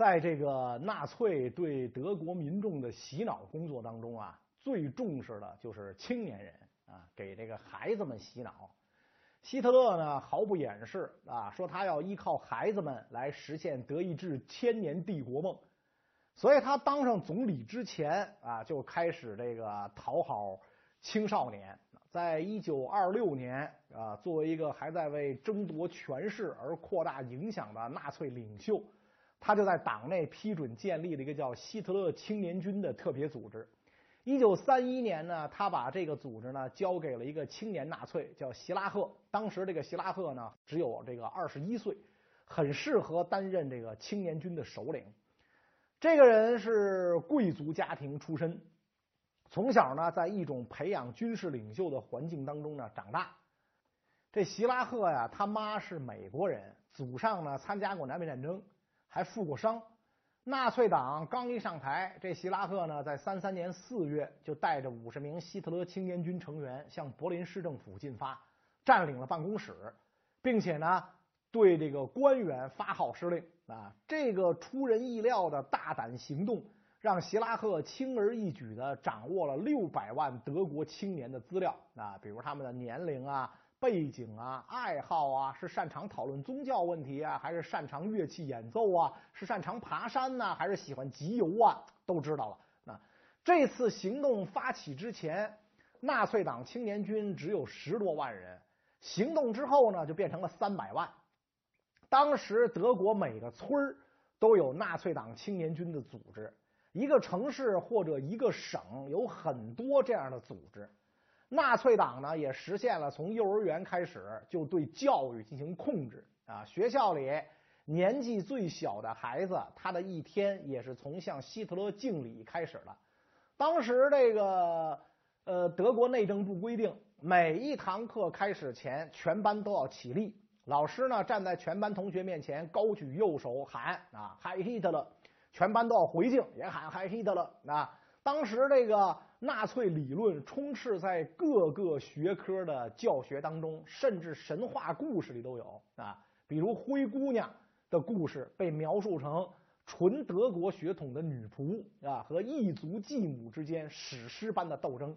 在这个纳粹对德国民众的洗脑工作当中啊，最重视的就是青年人啊，给这个孩子们洗脑。希特勒呢毫不掩饰啊，说他要依靠孩子们来实现德意志千年帝国梦。所以他当上总理之前啊，就开始这个讨好青少年。在一九二六年啊，作为一个还在为争夺权势而扩大影响的纳粹领袖，他就在党内批准建立了一个叫希特勒青年军的特别组织。一九三一年呢，他把这个组织呢交给了一个青年纳粹，叫希拉赫。当时这个希拉赫呢只有这个二十一岁，很适合担任这个青年军的首领。这个人是贵族家庭出身。从小呢，在一种培养军事领袖的环境当中呢长大。这希拉赫呀，他妈是美国人，祖上呢参加过南北战争，还负过伤。纳粹党刚一上台，这希拉赫呢，在三三年四月就带着五十名希特勒青年军成员向柏林市政府进发，占领了办公室，并且呢对这个官员发号施令啊。这个出人意料的大胆行动。让希拉赫轻而易举的掌握了六百万德国青年的资料啊，比如他们的年龄啊、背景啊、爱好啊，是擅长讨论宗教问题啊，还是擅长乐器演奏啊，是擅长爬山呢，还是喜欢集邮啊，都知道了。那，这次行动发起之前，纳粹党青年军只有十多万人，行动之后呢，就变成了三百万。当时德国每个村都有纳粹党青年军的组织。一个城市或者一个省有很多这样的组织，纳粹党呢也实现了从幼儿园开始就对教育进行控制啊。学校里年纪最小的孩子，他的一天也是从向希特勒敬礼开始的。当时这个呃德国内政部规定，每一堂课开始前，全班都要起立，老师呢站在全班同学面前高举右手喊啊，Hi Hitler。全班都要回敬，也喊 “Hi Hitler” 啊！当时这个纳粹理论充斥在各个学科的教学当中，甚至神话故事里都有啊。比如灰姑娘的故事被描述成纯德国血统的女仆啊，和异族继母之间史诗般的斗争。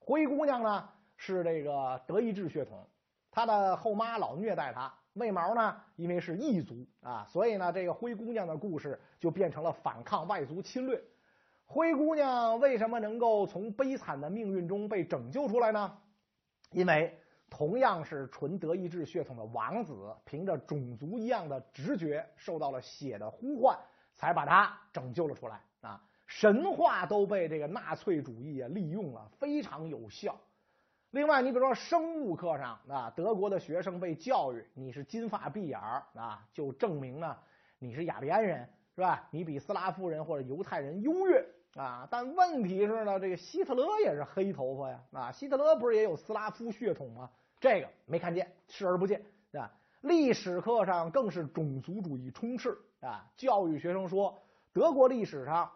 灰姑娘呢是这个德意志血统，她的后妈老虐待她。为毛呢？因为是异族啊，所以呢，这个灰姑娘的故事就变成了反抗外族侵略。灰姑娘为什么能够从悲惨的命运中被拯救出来呢？因为同样是纯德意志血统的王子，凭着种族一样的直觉，受到了血的呼唤，才把她拯救了出来啊！神话都被这个纳粹主义啊利用了，非常有效。另外，你比如说生物课上啊，德国的学生被教育你是金发碧眼啊，就证明呢你是雅利安人是吧？你比斯拉夫人或者犹太人优越啊。但问题是呢，这个希特勒也是黑头发呀啊，希特勒不是也有斯拉夫血统吗？这个没看见，视而不见啊。历史课上更是种族主义充斥啊，教育学生说德国历史上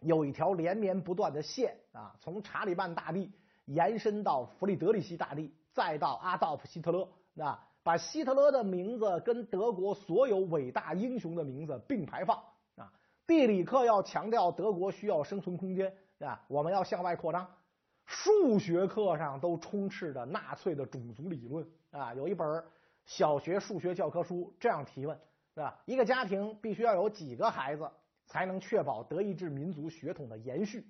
有一条连绵不断的线啊，从查理曼大帝。延伸到弗里德里希大帝，再到阿道夫·希特勒，啊，把希特勒的名字跟德国所有伟大英雄的名字并排放。地理课要强调德国需要生存空间，啊，我们要向外扩张。数学课上都充斥着纳粹的种族理论啊。有一本小学数学教科书这样提问，是吧？一个家庭必须要有几个孩子才能确保德意志民族血统的延续？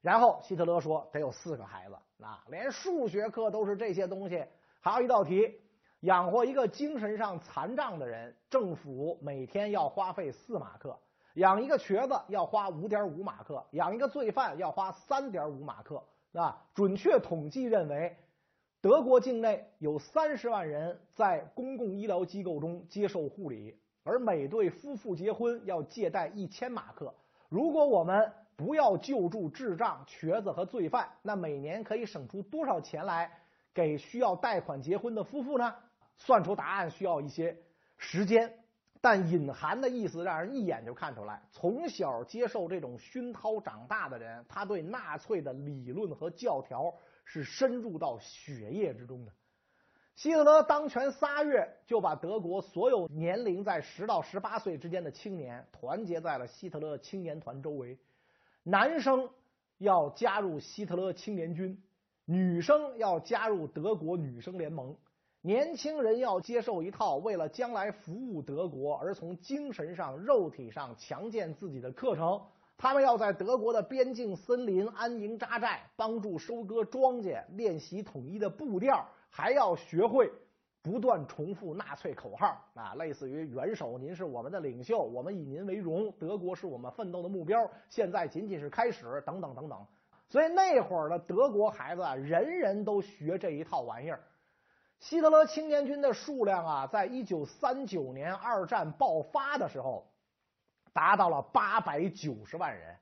然后希特勒说得有四个孩子啊，连数学课都是这些东西。还有一道题，养活一个精神上残障的人，政府每天要花费四马克；养一个瘸子要花五点五马克；养一个罪犯要花三点五马克。啊，准确统计认为，德国境内有三十万人在公共医疗机构中接受护理，而每对夫妇结婚要借贷一千马克。如果我们不要救助智障、瘸子和罪犯，那每年可以省出多少钱来给需要贷款结婚的夫妇呢？算出答案需要一些时间，但隐含的意思让人一眼就看出来。从小接受这种熏陶长大的人，他对纳粹的理论和教条是深入到血液之中的。希特勒当权仨月，就把德国所有年龄在十到十八岁之间的青年团结在了希特勒青年团周围。男生要加入希特勒青年军，女生要加入德国女生联盟。年轻人要接受一套为了将来服务德国而从精神上、肉体上强健自己的课程。他们要在德国的边境森林安营扎寨，帮助收割庄稼，练习统一的步调，还要学会不断重复纳粹口号啊，类似于“元首，您是我们的领袖，我们以您为荣，德国是我们奋斗的目标，现在仅仅是开始”等等等等。所以那会儿的德国孩子，人人都学这一套玩意儿。希特勒青年军的数量啊，在一九三九年二战爆发的时候，达到了八百九十万人。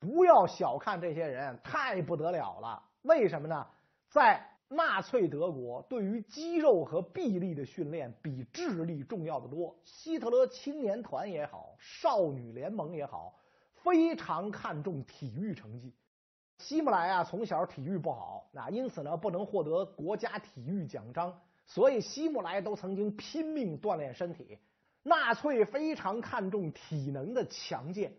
不要小看这些人，太不得了了。为什么呢？在纳粹德国，对于肌肉和臂力的训练比智力重要的多。希特勒青年团也好，少女联盟也好，非常看重体育成绩。希姆莱啊，从小体育不好，那因此呢，不能获得国家体育奖章，所以希姆莱都曾经拼命锻炼身体。纳粹非常看重体能的强健，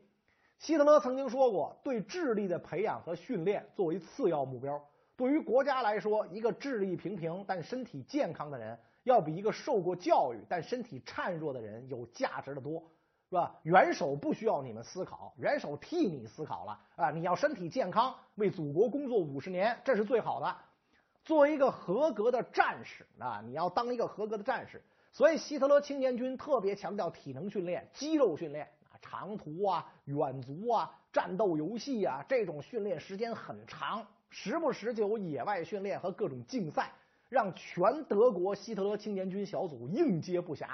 希特勒曾经说过，对智力的培养和训练作为次要目标。对于国家来说，一个智力平平但身体健康的人，要比一个受过教育但身体孱弱的人有价值的多。是吧？元首不需要你们思考，元首替你思考了啊！你要身体健康，为祖国工作五十年，这是最好的。作为一个合格的战士啊，你要当一个合格的战士。所以，希特勒青年军特别强调体能训练、肌肉训练啊，长途啊、远足啊、战斗游戏啊，这种训练时间很长，时不时就有野外训练和各种竞赛，让全德国希特勒青年军小组应接不暇，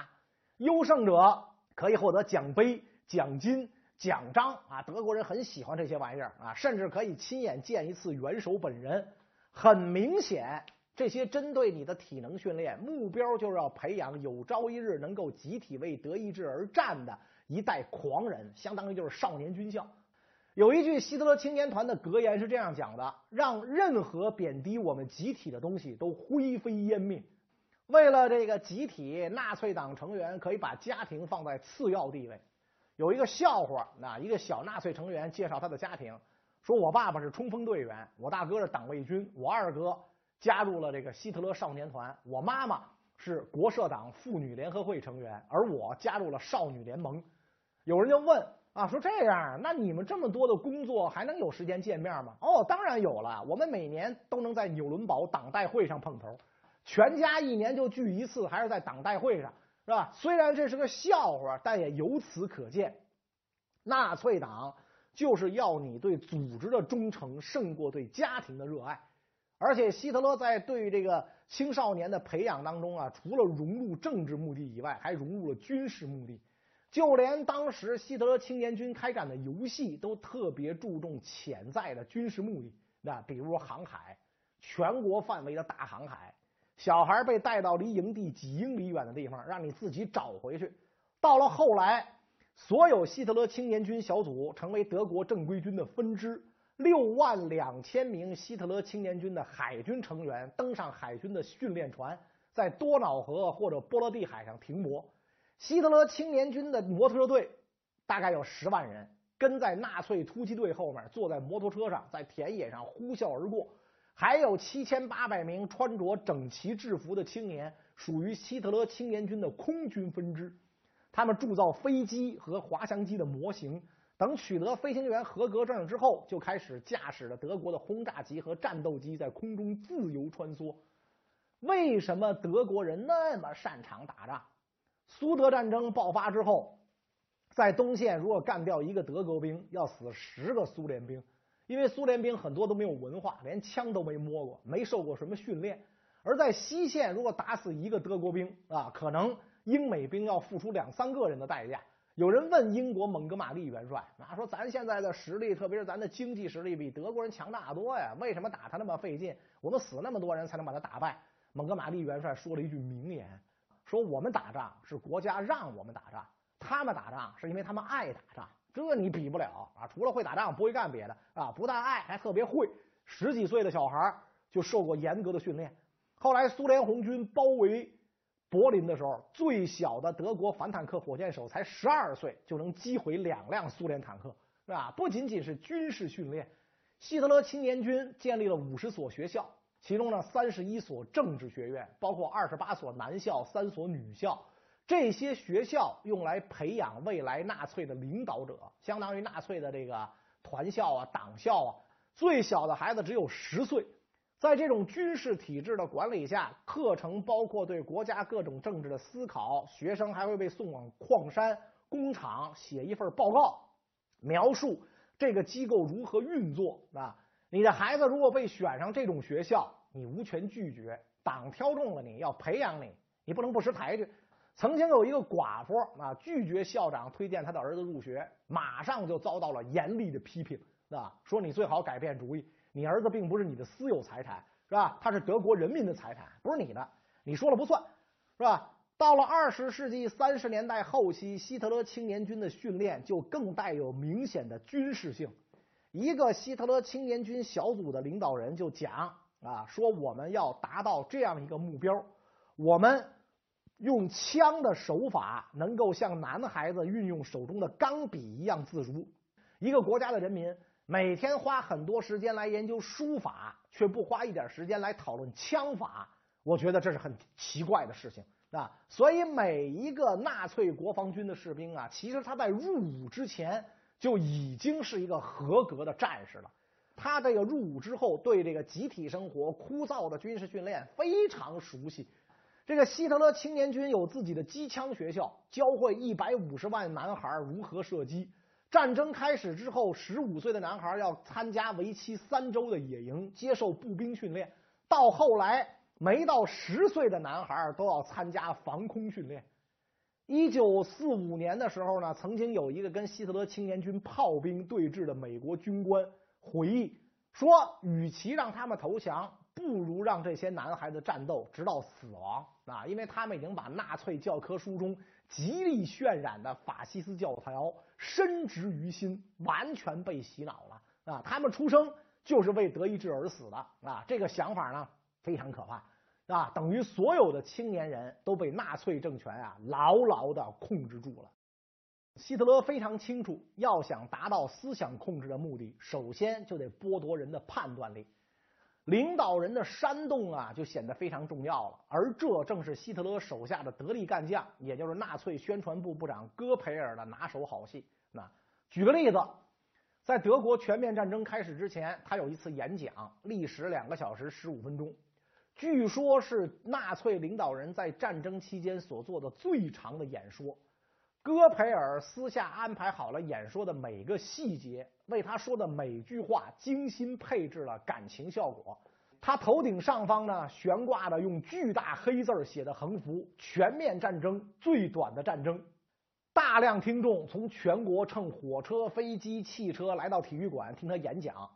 优胜者。可以获得奖杯、奖金、奖章啊！德国人很喜欢这些玩意儿啊，甚至可以亲眼见一次元首本人。很明显，这些针对你的体能训练目标，就是要培养有朝一日能够集体为德意志而战的一代狂人，相当于就是少年军校。有一句希特勒青年团的格言是这样讲的：“让任何贬低我们集体的东西都灰飞烟灭。”为了这个集体，纳粹党成员可以把家庭放在次要地位。有一个笑话，那一个小纳粹成员介绍他的家庭，说我爸爸是冲锋队员，我大哥是党卫军，我二哥加入了这个希特勒少年团，我妈妈是国社党妇女联合会成员，而我加入了少女联盟。有人就问啊，说这样，那你们这么多的工作还能有时间见面吗？哦，当然有了，我们每年都能在纽伦堡党代会上碰头。全家一年就聚一次，还是在党代会上，是吧？虽然这是个笑话，但也由此可见，纳粹党就是要你对组织的忠诚胜过对家庭的热爱。而且，希特勒在对这个青少年的培养当中啊，除了融入政治目的以外，还融入了军事目的。就连当时希特勒青年军开展的游戏，都特别注重潜在的军事目的，那比如说航海，全国范围的大航海。小孩被带到离营地几英里远的地方，让你自己找回去。到了后来，所有希特勒青年军小组成为德国正规军的分支。六万两千名希特勒青年军的海军成员登上海军的训练船，在多瑙河或者波罗的海上停泊。希特勒青年军的摩托车队大概有十万人，跟在纳粹突击队后面，坐在摩托车上，在田野上呼啸而过。还有七千八百名穿着整齐制服的青年，属于希特勒青年军的空军分支。他们铸造飞机和滑翔机的模型，等取得飞行员合格证之后，就开始驾驶着德国的轰炸机和战斗机在空中自由穿梭。为什么德国人那么擅长打仗？苏德战争爆发之后，在东线如果干掉一个德国兵，要死十个苏联兵。因为苏联兵很多都没有文化，连枪都没摸过，没受过什么训练。而在西线，如果打死一个德国兵啊，可能英美兵要付出两三个人的代价。有人问英国蒙哥马利元帅啊，说咱现在的实力，特别是咱的经济实力，比德国人强大多呀，为什么打他那么费劲？我们死那么多人才能把他打败？蒙哥马利元帅说了一句名言，说我们打仗是国家让我们打仗，他们打仗是因为他们爱打仗。这你比不了啊！除了会打仗，不会干别的啊！不但爱，还特别会。十几岁的小孩就受过严格的训练。后来苏联红军包围柏林的时候，最小的德国反坦克火箭手才十二岁，就能击毁两辆苏联坦克，是吧？不仅仅是军事训练，希特勒青年军建立了五十所学校，其中呢三十一所政治学院，包括二十八所男校、三所女校。这些学校用来培养未来纳粹的领导者，相当于纳粹的这个团校啊、党校啊。最小的孩子只有十岁，在这种军事体制的管理下，课程包括对国家各种政治的思考，学生还会被送往矿山、工厂写一份报告，描述这个机构如何运作啊。你的孩子如果被选上这种学校，你无权拒绝，党挑中了你要培养你，你不能不识抬举。曾经有一个寡妇啊，拒绝校长推荐他的儿子入学，马上就遭到了严厉的批评，啊，说你最好改变主意，你儿子并不是你的私有财产，是吧？他是德国人民的财产，不是你的，你说了不算，是吧？到了二十世纪三十年代后期，希特勒青年军的训练就更带有明显的军事性。一个希特勒青年军小组的领导人就讲啊，说我们要达到这样一个目标，我们。用枪的手法能够像男孩子运用手中的钢笔一样自如。一个国家的人民每天花很多时间来研究书法，却不花一点时间来讨论枪法，我觉得这是很奇怪的事情啊！所以每一个纳粹国防军的士兵啊，其实他在入伍之前就已经是一个合格的战士了。他这个入伍之后，对这个集体生活、枯燥的军事训练非常熟悉。这个希特勒青年军有自己的机枪学校，教会一百五十万男孩如何射击。战争开始之后，十五岁的男孩要参加为期三周的野营，接受步兵训练。到后来，没到十岁的男孩都要参加防空训练。一九四五年的时候呢，曾经有一个跟希特勒青年军炮兵对峙的美国军官回忆说：“与其让他们投降。”不如让这些男孩子战斗直到死亡啊！因为他们已经把纳粹教科书中极力渲染的法西斯教条深植于心，完全被洗脑了啊！他们出生就是为德意志而死的啊！这个想法呢非常可怕啊！等于所有的青年人都被纳粹政权啊牢牢的控制住了。希特勒非常清楚，要想达到思想控制的目的，首先就得剥夺人的判断力。领导人的煽动啊，就显得非常重要了。而这正是希特勒手下的得力干将，也就是纳粹宣传部部长戈培尔的拿手好戏。那举个例子，在德国全面战争开始之前，他有一次演讲，历时两个小时十五分钟，据说是纳粹领导人在战争期间所做的最长的演说。戈培尔私下安排好了演说的每个细节，为他说的每句话精心配置了感情效果。他头顶上方呢悬挂着用巨大黑字写的横幅：“全面战争，最短的战争。”大量听众从全国乘火车、飞机、汽车来到体育馆听他演讲。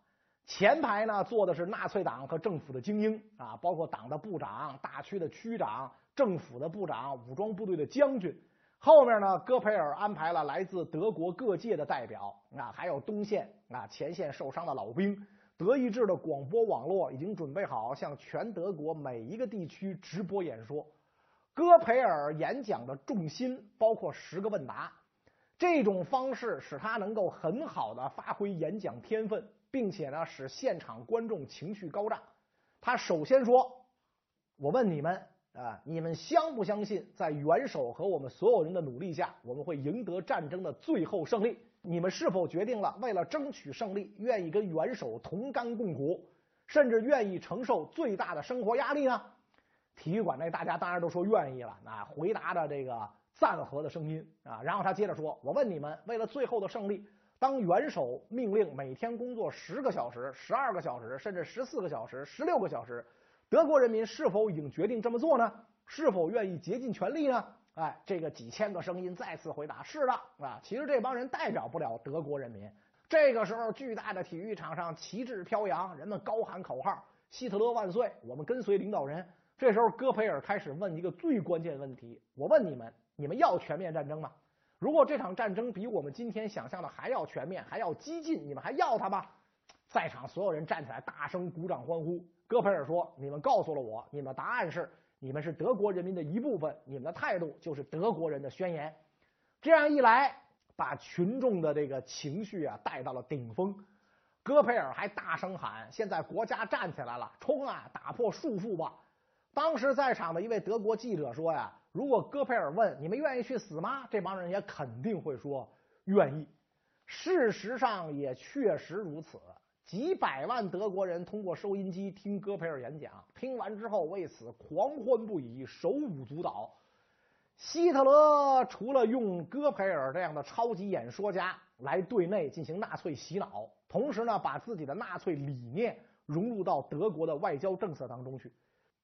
前排呢坐的是纳粹党和政府的精英啊，包括党的部长、大区的区长、政府的部长、武装部队的将军。后面呢，戈培尔安排了来自德国各界的代表啊，还有东线啊前线受伤的老兵。德意志的广播网络已经准备好向全德国每一个地区直播演说。戈培尔演讲的重心包括十个问答，这种方式使他能够很好的发挥演讲天分，并且呢使现场观众情绪高涨。他首先说：“我问你们。”啊！你们相不相信，在元首和我们所有人的努力下，我们会赢得战争的最后胜利？你们是否决定了，为了争取胜利，愿意跟元首同甘共苦，甚至愿意承受最大的生活压力呢？体育馆内大家当然都说愿意了，啊，回答着这个赞和的声音啊。然后他接着说：“我问你们，为了最后的胜利，当元首命令每天工作十个小时、十二个小时，甚至十四个小时、十六个小时。”德国人民是否已经决定这么做呢？是否愿意竭尽全力呢？哎，这个几千个声音再次回答：是的啊。其实这帮人代表不了德国人民。这个时候，巨大的体育场上旗帜飘扬，人们高喊口号：“希特勒万岁！我们跟随领导人。”这时候，戈培尔开始问一个最关键问题：“我问你们，你们要全面战争吗？如果这场战争比我们今天想象的还要全面，还要激进，你们还要它吗？”在场所有人站起来，大声鼓掌欢呼。戈培尔说：“你们告诉了我，你们的答案是你们是德国人民的一部分，你们的态度就是德国人的宣言。”这样一来，把群众的这个情绪啊带到了顶峰。戈培尔还大声喊：“现在国家站起来了，冲啊，打破束缚吧！”当时在场的一位德国记者说：“呀，如果戈培尔问你们愿意去死吗？这帮人也肯定会说愿意。”事实上也确实如此。几百万德国人通过收音机听戈培尔演讲，听完之后为此狂欢不已，手舞足蹈。希特勒除了用戈培尔这样的超级演说家来对内进行纳粹洗脑，同时呢，把自己的纳粹理念融入到德国的外交政策当中去。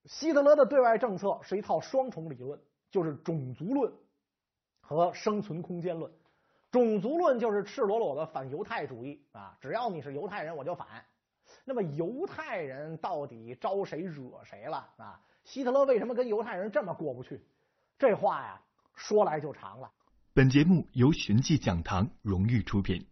希特勒的对外政策是一套双重理论，就是种族论和生存空间论。种族论就是赤裸裸的反犹太主义啊！只要你是犹太人，我就反。那么犹太人到底招谁惹谁了啊？希特勒为什么跟犹太人这么过不去？这话呀，说来就长了。本节目由寻迹讲堂荣誉出品。